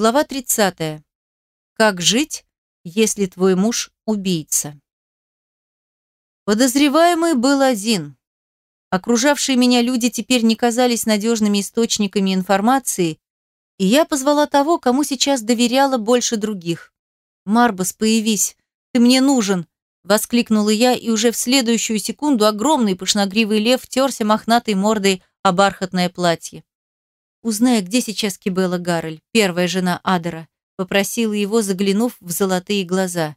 Глава 30. Как жить, если твой муж убийца? Подозреваемый был один. Окружавшие меня люди теперь не казались надежными источниками информации, и я позвала того, кому сейчас доверяла больше других. «Марбас, появись! Ты мне нужен!» Воскликнула я, и уже в следующую секунду огромный пышногривый лев терся мохнатой мордой о бархатное платье. Узнай, где сейчас Кибела Гаррель, первая жена Адера, попросила его, заглянув в золотые глаза.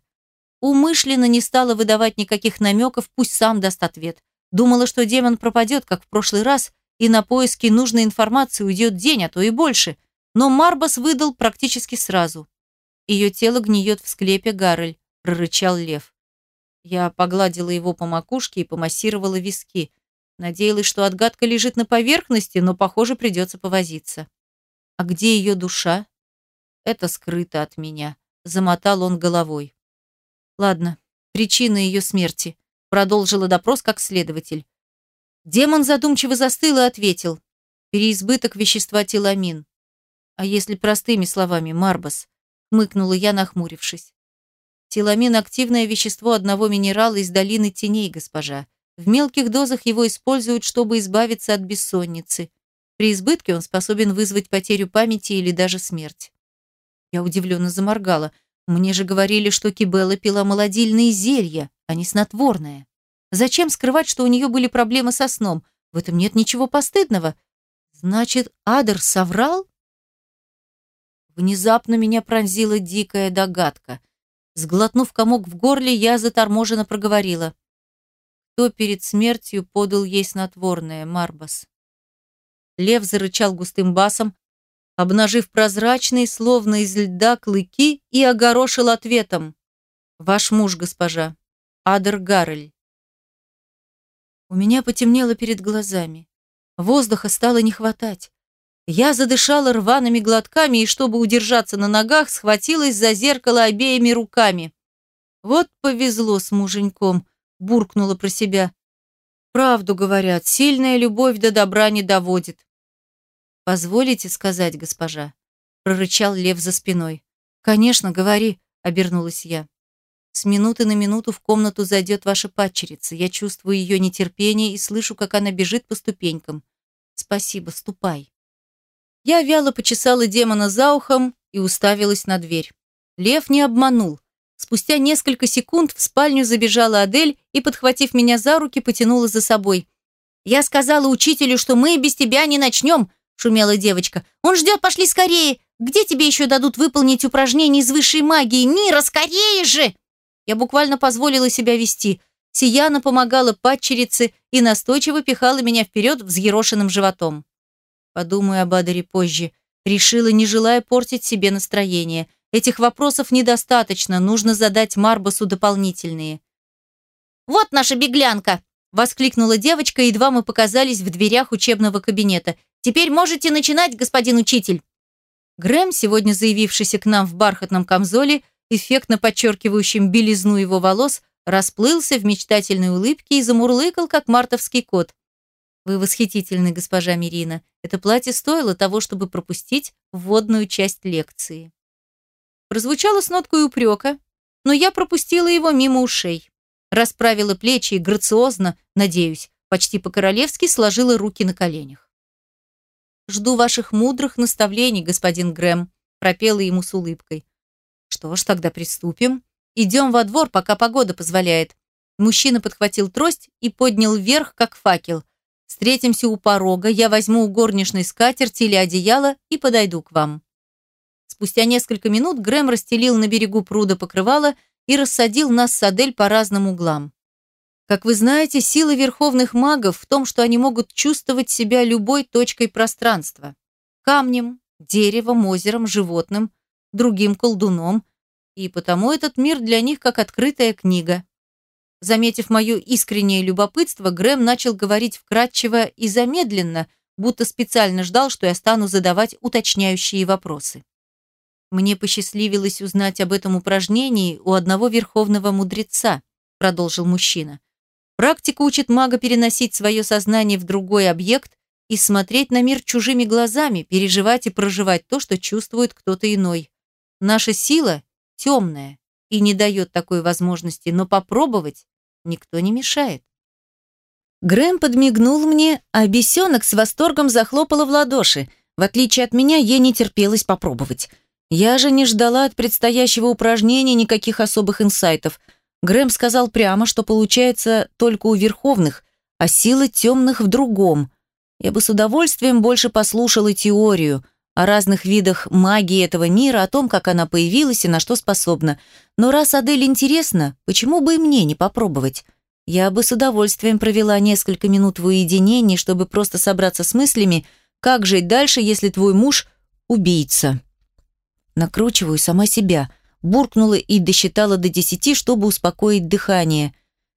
Умышленно не стала выдавать никаких намеков, пусть сам даст ответ. Думала, что демон пропадет, как в прошлый раз, и на поиски нужной информации уйдет день, а то и больше. Но Марбас выдал практически сразу. Ее тело гниет в склепе Гаррель, прорычал лев. Я погладила его по макушке и помассировала виски – Надеялась, что отгадка лежит на поверхности, но, похоже, придется повозиться. А где ее душа? Это скрыто от меня. Замотал он головой. Ладно, причина ее смерти. Продолжила допрос как следователь. Демон задумчиво застыл и ответил. Переизбыток вещества теламин. А если простыми словами, Марбас? Мыкнула я, нахмурившись. Теламин – активное вещество одного минерала из долины теней, госпожа. В мелких дозах его используют, чтобы избавиться от бессонницы. При избытке он способен вызвать потерю памяти или даже смерть. Я удивленно заморгала. Мне же говорили, что Кибелла пила молодильные зелья, а не снотворное. Зачем скрывать, что у нее были проблемы со сном? В этом нет ничего постыдного. Значит, Адер соврал? Внезапно меня пронзила дикая догадка. Сглотнув комок в горле, я заторможенно проговорила кто перед смертью подал ей снотворное, Марбас. Лев зарычал густым басом, обнажив прозрачные, словно из льда, клыки и огорошил ответом. «Ваш муж, госпожа, Адер Гаррель». У меня потемнело перед глазами. Воздуха стало не хватать. Я задышала рваными глотками и, чтобы удержаться на ногах, схватилась за зеркало обеими руками. Вот повезло с муженьком буркнула про себя. Правду говорят, сильная любовь до добра не доводит. Позволите сказать, госпожа, прорычал лев за спиной. Конечно, говори, обернулась я. С минуты на минуту в комнату зайдет ваша падчерица. Я чувствую ее нетерпение и слышу, как она бежит по ступенькам. Спасибо, ступай. Я вяло почесала демона за ухом и уставилась на дверь. Лев не обманул. Спустя несколько секунд в спальню забежала Адель и, подхватив меня за руки, потянула за собой. «Я сказала учителю, что мы без тебя не начнем», – шумела девочка. «Он ждет, пошли скорее! Где тебе еще дадут выполнить упражнения из высшей магии? Мира, скорее же!» Я буквально позволила себя вести. Сияна помогала падчерице и настойчиво пихала меня вперед взъерошенным животом. Подумаю об Адере позже. Решила, не желая портить себе настроение – Этих вопросов недостаточно, нужно задать Марбасу дополнительные. «Вот наша беглянка!» – воскликнула девочка, едва мы показались в дверях учебного кабинета. «Теперь можете начинать, господин учитель!» Грэм, сегодня заявившийся к нам в бархатном камзоле, эффектно подчеркивающем белизну его волос, расплылся в мечтательной улыбке и замурлыкал, как мартовский кот. «Вы восхитительны, госпожа Мирина. Это платье стоило того, чтобы пропустить вводную часть лекции» прозвучало с ноткой упрека, но я пропустила его мимо ушей. Расправила плечи и грациозно, надеюсь, почти по-королевски сложила руки на коленях. «Жду ваших мудрых наставлений, господин Грэм», пропела ему с улыбкой. «Что ж, тогда приступим. Идем во двор, пока погода позволяет». Мужчина подхватил трость и поднял вверх, как факел. «Встретимся у порога, я возьму у горничной скатерть или одеяло и подойду к вам». Спустя несколько минут Грэм расстелил на берегу пруда покрывало и рассадил нас с Адель по разным углам. Как вы знаете, сила верховных магов в том, что они могут чувствовать себя любой точкой пространства. Камнем, деревом, озером, животным, другим колдуном. И потому этот мир для них как открытая книга. Заметив мое искреннее любопытство, Грэм начал говорить вкратчиво и замедленно, будто специально ждал, что я стану задавать уточняющие вопросы. Мне посчастливилось узнать об этом упражнении у одного верховного мудреца, продолжил мужчина. Практика учит мага переносить свое сознание в другой объект и смотреть на мир чужими глазами, переживать и проживать то, что чувствует кто-то иной. Наша сила темная и не дает такой возможности, но попробовать никто не мешает. Грэм подмигнул мне, а бесенок с восторгом захлопала в ладоши. В отличие от меня, ей не терпелось попробовать. Я же не ждала от предстоящего упражнения никаких особых инсайтов. Грэм сказал прямо, что получается только у верховных, а сила темных в другом. Я бы с удовольствием больше послушала теорию о разных видах магии этого мира, о том, как она появилась и на что способна. Но раз Адель интересно, почему бы и мне не попробовать? Я бы с удовольствием провела несколько минут в уединении, чтобы просто собраться с мыслями, как жить дальше, если твой муж – убийца. Накручиваю сама себя, буркнула и досчитала до десяти, чтобы успокоить дыхание.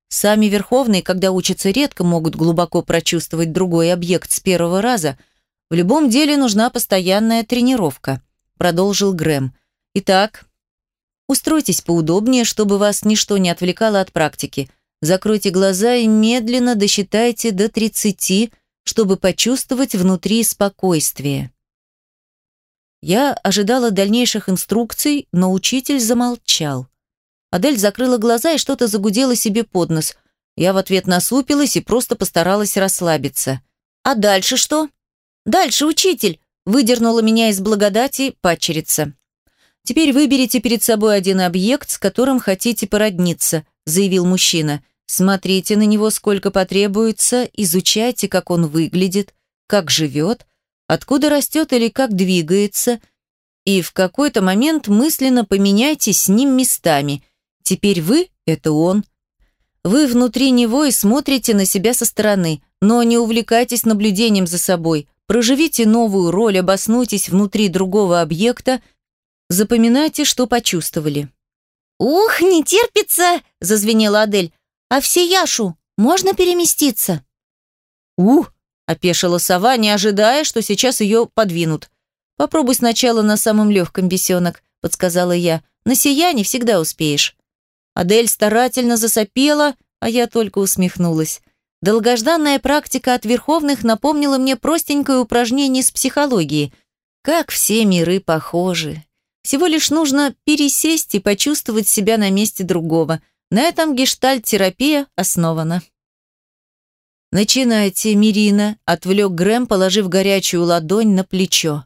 Сами верховные, когда учатся редко, могут глубоко прочувствовать другой объект с первого раза. В любом деле нужна постоянная тренировка, продолжил Грэм. Итак, устройтесь поудобнее, чтобы вас ничто не отвлекало от практики. Закройте глаза и медленно досчитайте до 30, чтобы почувствовать внутри спокойствие. Я ожидала дальнейших инструкций, но учитель замолчал. Адель закрыла глаза и что-то загудела себе под нос. Я в ответ насупилась и просто постаралась расслабиться. «А дальше что?» «Дальше, учитель!» выдернула меня из благодати падчерица. «Теперь выберите перед собой один объект, с которым хотите породниться», заявил мужчина. «Смотрите на него, сколько потребуется, изучайте, как он выглядит, как живет, откуда растет или как двигается, и в какой-то момент мысленно поменяйте с ним местами. Теперь вы – это он. Вы внутри него и смотрите на себя со стороны, но не увлекайтесь наблюдением за собой. Проживите новую роль, обоснуйтесь внутри другого объекта, запоминайте, что почувствовали. «Ух, не терпится!» – зазвенела Адель. «А все Яшу можно переместиться?» «Ух!» – опешила сова, не ожидая, что сейчас ее подвинут. «Попробуй сначала на самом легком, бесенок», – подсказала я. «На сияние всегда успеешь». Адель старательно засопела, а я только усмехнулась. Долгожданная практика от верховных напомнила мне простенькое упражнение с психологии. Как все миры похожи. Всего лишь нужно пересесть и почувствовать себя на месте другого. На этом гештальт-терапия основана. «Начинайте, Мирина», — отвлек Грэм, положив горячую ладонь на плечо.